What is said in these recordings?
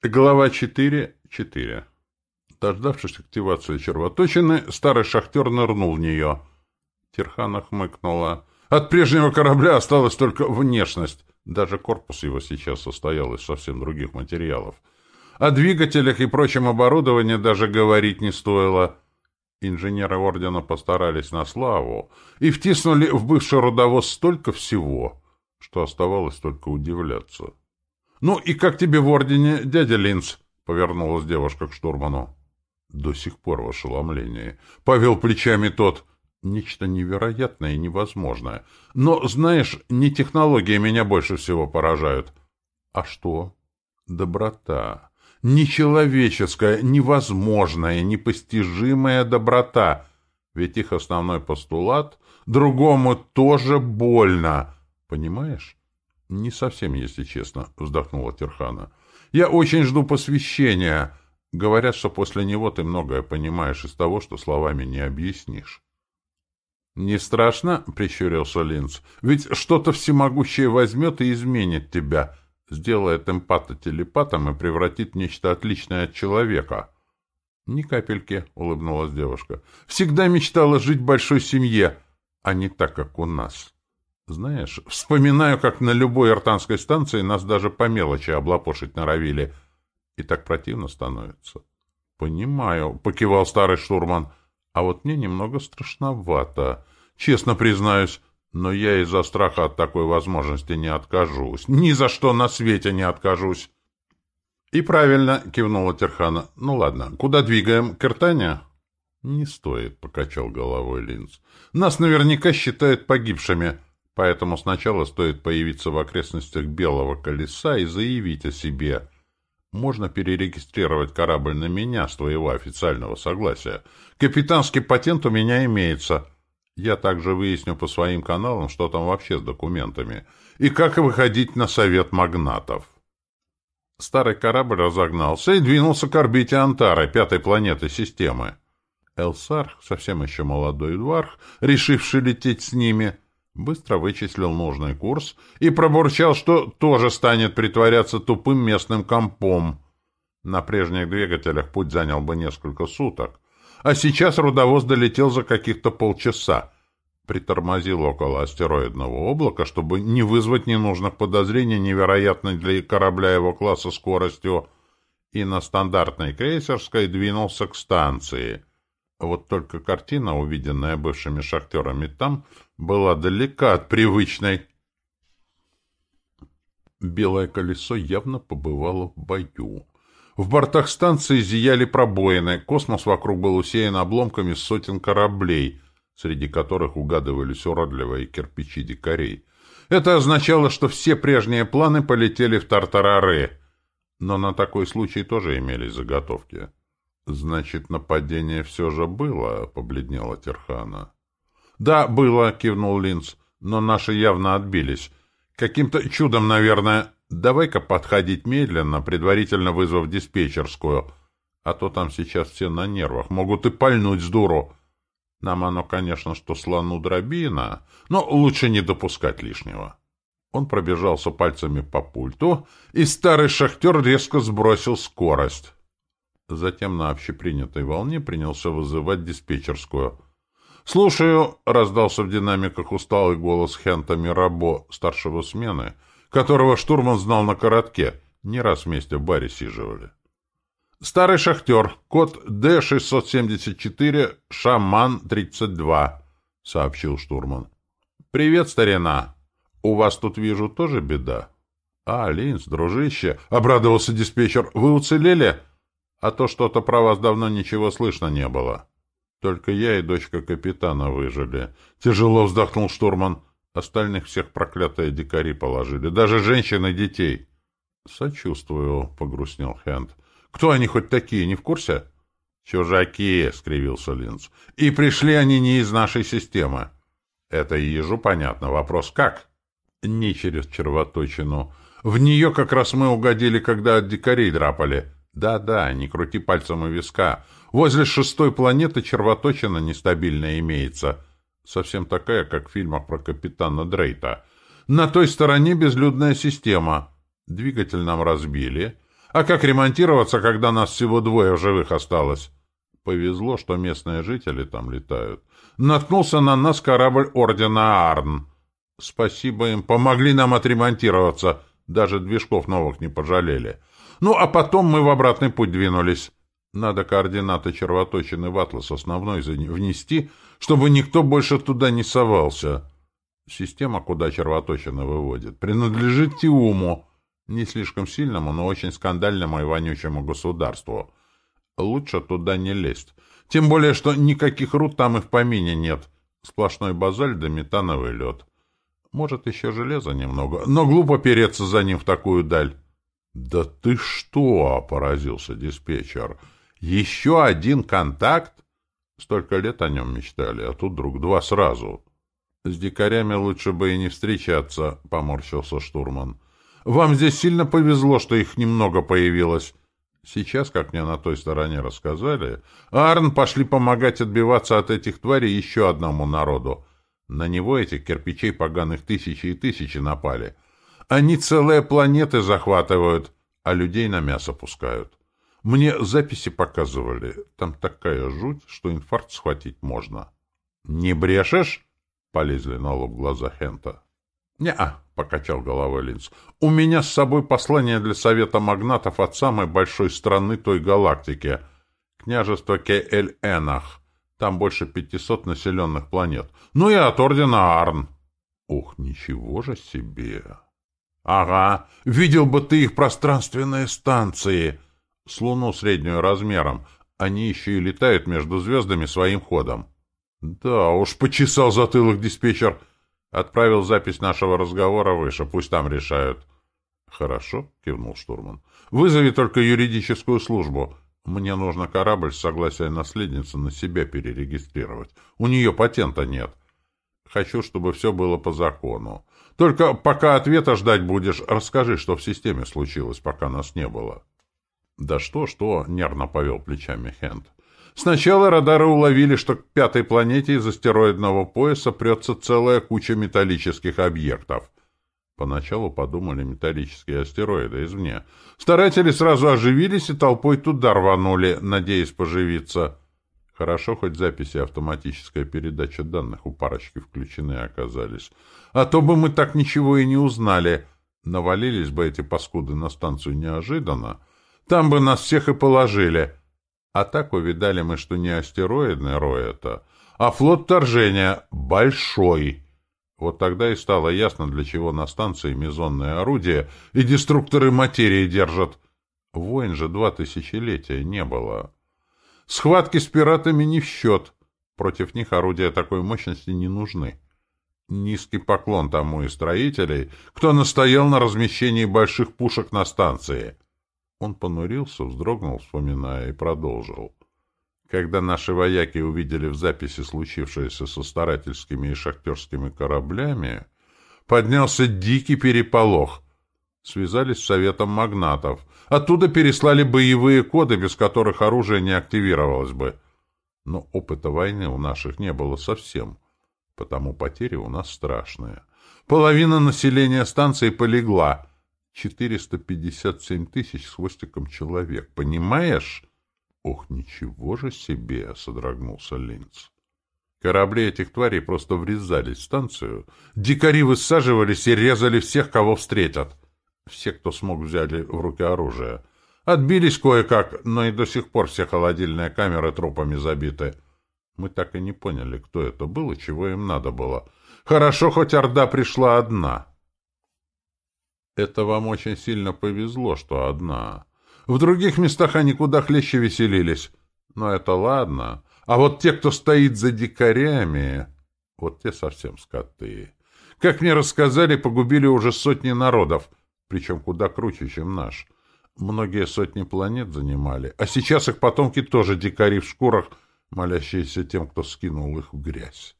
Глава 4.4. Дождавшись активации червоточины, старый шахтер нырнул в нее. Тирхана хмыкнула. От прежнего корабля осталась только внешность. Даже корпус его сейчас состоял из совсем других материалов. О двигателях и прочем оборудовании даже говорить не стоило. Инженеры Ордена постарались на славу и втиснули в бывший родовоз столько всего, что оставалось только удивляться. «Ну и как тебе в Ордене, дядя Линц?» — повернулась девушка к штурману. До сих пор в ошеломлении. Повел плечами тот. Нечто невероятное и невозможное. Но, знаешь, не технологии меня больше всего поражают. А что? Доброта. Нечеловеческая, невозможная, непостижимая доброта. Ведь их основной постулат — другому тоже больно. Понимаешь? «Не совсем, если честно», — вздохнула Терхана. «Я очень жду посвящения. Говорят, что после него ты многое понимаешь из того, что словами не объяснишь». «Не страшно?» — прищурился Линц. «Ведь что-то всемогущее возьмет и изменит тебя, сделает эмпата телепатом и превратит в нечто отличное от человека». «Ни капельки», — улыбнулась девушка. «Всегда мечтала жить в большой семье, а не так, как у нас». Знаешь, вспоминаю, как на любой артанской станции нас даже по мелочи облапошить норовили. И так противно становится. — Понимаю, — покивал старый штурман. — А вот мне немного страшновато. Честно признаюсь, но я из-за страха от такой возможности не откажусь. Ни за что на свете не откажусь. — И правильно, — кивнула Терхана. — Ну ладно, куда двигаем? К Иртане? — Не стоит, — покачал головой Линз. — Нас наверняка считают погибшими. — Поэтому сначала стоит появиться в окрестностях Белого колеса и заявить о себе. Можно перерегистрировать корабль на меня с твоего официального согласия. Капитанский патент у меня имеется. Я также выясню по своим каналам, что там вообще с документами. И как выходить на совет магнатов. Старый корабль разогнался и двинулся к орбите Антары, пятой планеты системы. Элсар, совсем еще молодой дварх, решивший лететь с ними, — быстро вычислил нужный курс и пробурчал, что тоже станет притворяться тупым местным компом. На прежних двигателях путь занял бы несколько суток, а сейчас рудовоз долетел за каких-то полчаса. Притормозил около астероидного облака, чтобы не вызвать ненужных подозрений невероятной для корабля его класса скоростью, и на стандартной крейсерской двинулся к станции — вот только картина, увиденная бывшими шахтерами там, была далека от привычной. Белое колесо явно побывало в бою. В бортах станции зияли пробоины, космос вокруг был усеян обломками сотен кораблей, среди которых угадывались уродливые кирпичи дикарей. Это означало, что все прежние планы полетели в Тартарары, но на такой случай тоже имелись заготовки. «Значит, нападение все же было?» — побледнела Терхана. «Да, было», — кивнул Линц, — «но наши явно отбились. Каким-то чудом, наверное. Давай-ка подходить медленно, предварительно вызвав диспетчерскую. А то там сейчас все на нервах, могут и пальнуть с дуру. Нам оно, конечно, что слону дробина, но лучше не допускать лишнего». Он пробежался пальцами по пульту, и старый шахтер резко сбросил скорость. Затем на общепринятой волне принялся вызывать диспетчерскую. «Слушаю!» — раздался в динамиках усталый голос Хента Мирабо, старшего смены, которого штурман знал на коротке. Не раз вместе в баре сиживали. «Старый шахтер. Код Д-674, Шаман-32», — сообщил штурман. «Привет, старина. У вас тут, вижу, тоже беда?» «А, Линз, дружище!» — обрадовался диспетчер. «Вы уцелели?» А то что-то про вас давно ничего слышно не было. Только я и дочка капитана выжили. Тяжело вздохнул штурман. Остальных всех проклятые дикари положили. Даже женщин и детей. Сочувствую, погрустнел Хенд. Кто они хоть такие, не в курсе? Чужаки, скривился Линц. И пришли они не из нашей системы. Это и ежу понятно. Вопрос как? Не через червоточину. В нее как раз мы угодили, когда от дикарей драпали. Да-да, не крути пальцем у виска. Возле шестой планеты червоточина нестабильная имеется. Совсем такая, как в фильмах про капитана Дрейта. На той стороне безлюдная система. Двигатель нам разбили. А как ремонтироваться, когда нас всего двое живых осталось? Повезло, что местные жители там летают. Наткнулся на нас корабль Ордена Арн. Спасибо им, помогли нам отремонтироваться. Даже движков новых не пожалели. Ну, а потом мы в обратный путь двинулись. Надо координаты червоточины в атлас основной внести, чтобы никто больше туда не совался. Система, куда червоточина выводит, принадлежит Тиуму, не слишком сильному, но очень скандальному и вонючему государству. Лучше туда не лезть. Тем более, что никаких руд там и в помине нет. Сплошной базальт да метановый лед. Может, еще железа немного, но глупо переться за ним в такую даль. — Да ты что? — поразился диспетчер. — Еще один контакт? Столько лет о нем мечтали, а тут вдруг два сразу. — С дикарями лучше бы и не встречаться, — поморщился штурман. — Вам здесь сильно повезло, что их немного появилось. Сейчас, как мне на той стороне рассказали, Арн пошли помогать отбиваться от этих тварей еще одному народу. На него этих кирпичей поганых тысячи и тысячи напали. Они целые планеты захватывают, а людей на мясо пускают. Мне записи показывали. Там такая жуть, что инфаркт схватить можно. — Не брешешь? — полезли на лоб глаза Хента. — Не-а, — покачал головой Линц. — У меня с собой послание для Совета Магнатов от самой большой страны той галактики — княжество Кель-Энах. Там больше пятисот населенных планет. Ну и от Ордена Арн. Ух, ничего же себе! Ага, видел бы ты их пространственные станции! С Луну среднюю размером. Они еще и летают между звездами своим ходом. Да уж, почесал затылок диспетчер. Отправил запись нашего разговора выше, пусть там решают. Хорошо, кивнул штурман. Вызови только юридическую службу. Мне нужно корабль с согласия наследницы на себя перерегистрировать. У нее патента нет. Хочу, чтобы все было по закону. Только пока ответа ждать будешь, расскажи, что в системе случилось, пока нас не было. Да что-что, нервно повел плечами Хенд. Сначала радары уловили, что к пятой планете из астероидного пояса прется целая куча металлических объектов. Поначалу подумали металлические астероиды извне. Старатели сразу оживились и толпой туда рванули, надеясь поживиться. Хорошо, хоть записи автоматическая передача данных у парочки включены оказались. А то бы мы так ничего и не узнали. Навалились бы эти паскуды на станцию неожиданно. Там бы нас всех и положили. А так увидали мы, что не астероидный рой это, а флот вторжения большой. Вот тогда и стало ясно, для чего на станции мезонные орудия и деструкторы материи держат. Войн же два тысячелетия не было. Схватки с пиратами не в счет. Против них орудия такой мощности не нужны. Низкий поклон тому и строителей, кто настоял на размещении больших пушек на станции. Он понурился, вздрогнул, вспоминая, и продолжил. Когда наши вояки увидели в записи случившееся со старательскими и шахтерскими кораблями, поднялся дикий переполох. Связались с Советом магнатов. Оттуда переслали боевые коды, без которых оружие не активировалось бы. Но опыта войны у наших не было совсем, потому потери у нас страшные. Половина населения станции полегла. 457 тысяч с хвостиком человек. Понимаешь? «Ох, ничего же себе!» — содрогнулся Линц. Корабли этих тварей просто врезались в станцию. Дикари высаживались и резали всех, кого встретят. Все, кто смог, взяли в руки оружие. Отбились кое-как, но и до сих пор все холодильные камеры трупами забиты. Мы так и не поняли, кто это был и чего им надо было. Хорошо, хоть Орда пришла одна. Это вам очень сильно повезло, что одна. В других местах они куда хлеще веселились. Но это ладно. А вот те, кто стоит за дикарями, вот те совсем скоты. Как мне рассказали, погубили уже сотни народов, причем куда круче, чем наш. Многие сотни планет занимали, а сейчас их потомки тоже дикари в шкурах, молящиеся тем, кто скинул их в грязь.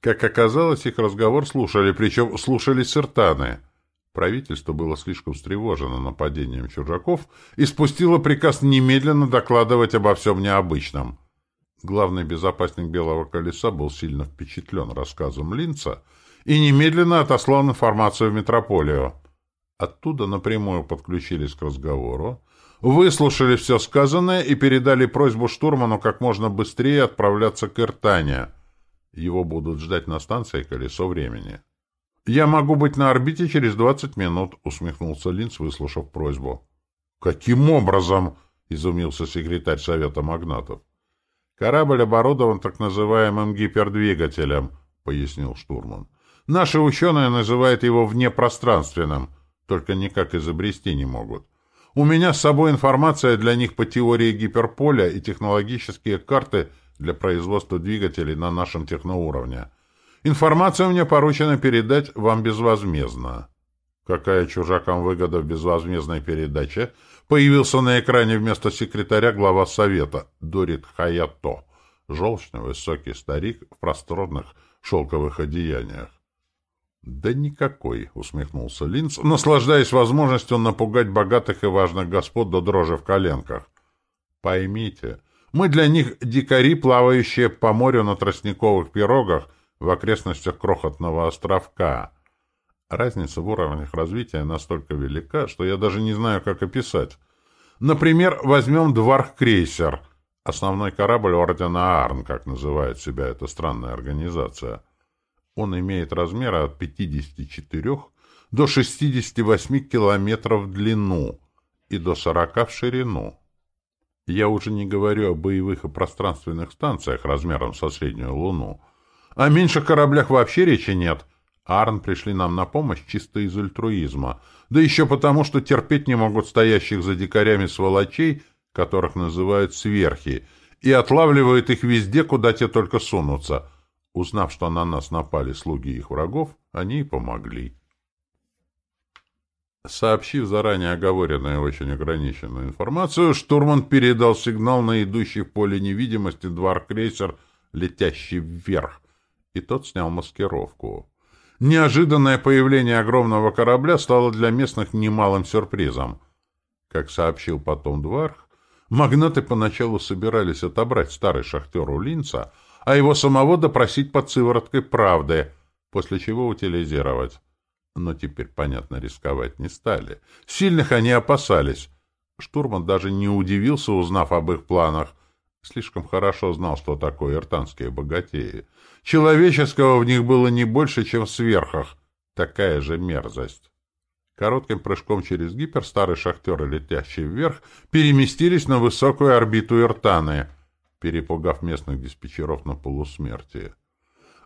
Как оказалось, их разговор слушали, причем слушали сертаны — Правительство было слишком встревожено нападением чужаков и спустило приказ немедленно докладывать обо всем необычном. Главный безопасник Белого колеса был сильно впечатлен рассказом Линца и немедленно отослал информацию в метрополию. Оттуда напрямую подключились к разговору, выслушали все сказанное и передали просьбу штурману как можно быстрее отправляться к Иртане. Его будут ждать на станции «Колесо времени». «Я могу быть на орбите через двадцать минут», — усмехнулся Линц, выслушав просьбу. «Каким образом?» — изумился секретарь Совета магнатов. «Корабль оборудован так называемым гипердвигателем», — пояснил штурман. «Наши ученые называют его внепространственным, только никак изобрести не могут. У меня с собой информация для них по теории гиперполя и технологические карты для производства двигателей на нашем техноуровне. Информацию мне поручено передать вам безвозмездно. Какая чужакам выгода в безвозмездной передаче? Появился на экране вместо секретаря глава совета Дорит Хаято, желчный высокий старик в просторных шелковых одеяниях. «Да никакой», — усмехнулся Линц, наслаждаясь возможностью напугать богатых и важных господ до дрожи в коленках. «Поймите, мы для них дикари, плавающие по морю на тростниковых пирогах в окрестностях крохотного островка. Разница в уровнях развития настолько велика, что я даже не знаю, как описать. Например, возьмем Дварх-крейсер, основной корабль Ордена Арн, как называет себя эта странная организация — он имеет размеры от 54 до 68 километров в длину и до 40 в ширину. Я уже не говорю о боевых и пространственных станциях размером со среднюю Луну. О меньших кораблях вообще речи нет. Арн пришли нам на помощь чисто из альтруизма. Да еще потому, что терпеть не могут стоящих за дикарями сволочей, которых называют сверхи, и отлавливают их везде, куда те только сунутся — Узнав, что на нас напали слуги их врагов, они и помогли. Сообщив заранее оговоренную очень ограниченную информацию, штурман передал сигнал на идущий в поле невидимости двор-крейсер, летящий вверх, и тот снял маскировку. Неожиданное появление огромного корабля стало для местных немалым сюрпризом. Как сообщил потом Дварх, магнаты поначалу собирались отобрать старый шахтер у Линца — а его самого допросить под сывороткой правды, после чего утилизировать. Но теперь, понятно, рисковать не стали. Сильных они опасались. Штурман даже не удивился, узнав об их планах. Слишком хорошо знал, что такое иртанские богатеи. Человеческого в них было не больше, чем в сверхах. Такая же мерзость. Коротким прыжком через гипер старые шахтеры, летящие вверх, переместились на высокую орбиту Иртаны — перепугав местных диспетчеров на полусмертие.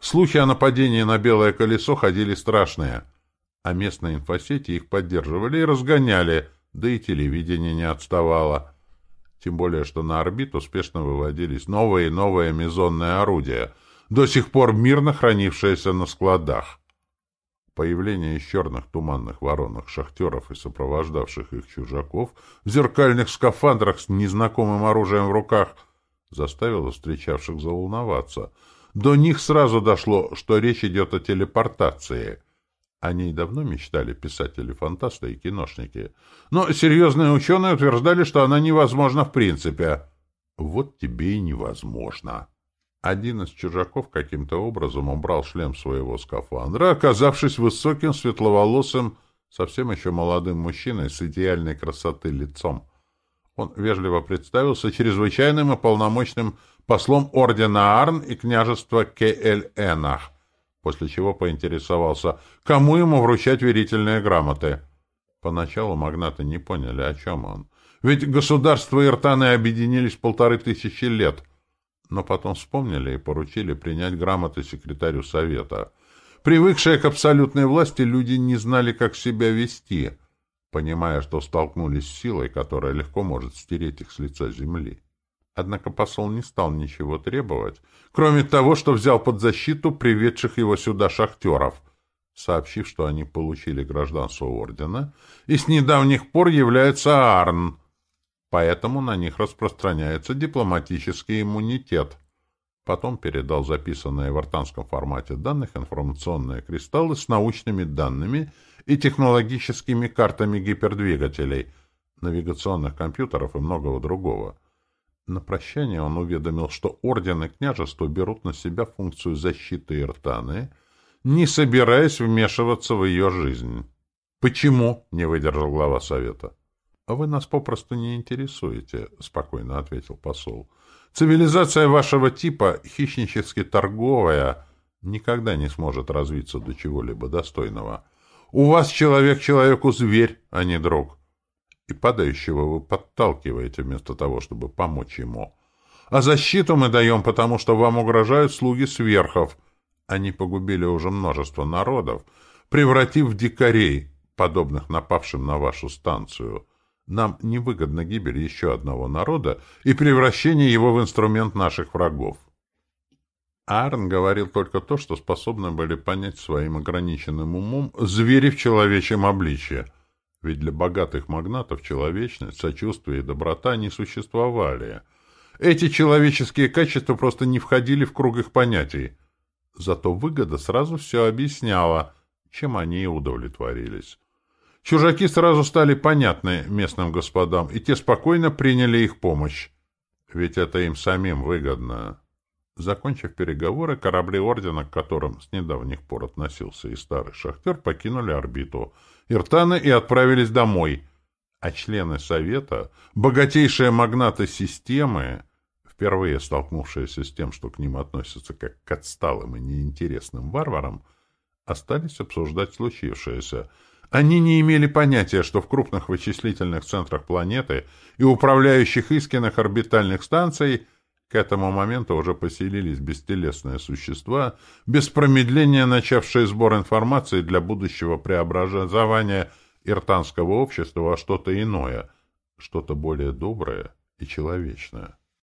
Слухи о нападении на Белое колесо ходили страшные, а местные инфосети их поддерживали и разгоняли, да и телевидение не отставало. Тем более, что на орбиту успешно выводились новые и новые мезонные орудия, до сих пор мирно хранившиеся на складах. Появление из черных туманных воронок шахтеров и сопровождавших их чужаков в зеркальных скафандрах с незнакомым оружием в руках — заставило встречавших заволноваться. До них сразу дошло, что речь идет о телепортации. О ней давно мечтали писатели-фантасты и киношники. Но серьезные ученые утверждали, что она невозможна в принципе. Вот тебе и невозможно. Один из чужаков каким-то образом убрал шлем своего скафандра, оказавшись высоким, светловолосым, совсем еще молодым мужчиной с идеальной красоты лицом. Он вежливо представился чрезвычайным и полномочным послом ордена Арн и княжества Кель-Энах, после чего поинтересовался, кому ему вручать верительные грамоты. Поначалу магнаты не поняли, о чем он. Ведь государства Иртаны объединились полторы тысячи лет. Но потом вспомнили и поручили принять грамоты секретарю совета. Привыкшие к абсолютной власти, люди не знали, как себя вести — понимая, что столкнулись с силой, которая легко может стереть их с лица земли. Однако посол не стал ничего требовать, кроме того, что взял под защиту приведших его сюда шахтеров, сообщив, что они получили гражданство ордена и с недавних пор являются Арн, поэтому на них распространяется дипломатический иммунитет. Потом передал записанные в артанском формате данных информационные кристаллы с научными данными и технологическими картами гипердвигателей, навигационных компьютеров и многого другого. На прощание он уведомил, что орден и княжество берут на себя функцию защиты Иртаны, не собираясь вмешиваться в ее жизнь. «Почему?» — не выдержал глава совета. «А вы нас попросту не интересуете», — спокойно ответил посол. «Цивилизация вашего типа, хищнически торговая, никогда не сможет развиться до чего-либо достойного. У вас человек человеку зверь, а не друг. И падающего вы подталкиваете вместо того, чтобы помочь ему. А защиту мы даем, потому что вам угрожают слуги сверхов. Они погубили уже множество народов, превратив в дикарей, подобных напавшим на вашу станцию. Нам невыгодна гибель еще одного народа и превращение его в инструмент наших врагов. Арн говорил только то, что способны были понять своим ограниченным умом звери в человечьем обличье. Ведь для богатых магнатов человечность, сочувствие и доброта не существовали. Эти человеческие качества просто не входили в круг их понятий. Зато выгода сразу все объясняла, чем они и удовлетворились. Чужаки сразу стали понятны местным господам, и те спокойно приняли их помощь. Ведь это им самим выгодно. Закончив переговоры, корабли Ордена, к которым с недавних пор относился и старый шахтер, покинули орбиту Иртана и отправились домой. А члены Совета, богатейшие магнаты системы, впервые столкнувшиеся с тем, что к ним относятся как к отсталым и неинтересным варварам, остались обсуждать случившееся. Они не имели понятия, что в крупных вычислительных центрах планеты и управляющих Искинах орбитальных станций – к этому моменту уже поселились бестелесные существа, без промедления начавшие сбор информации для будущего преобразования иртанского общества во что-то иное, что-то более доброе и человечное.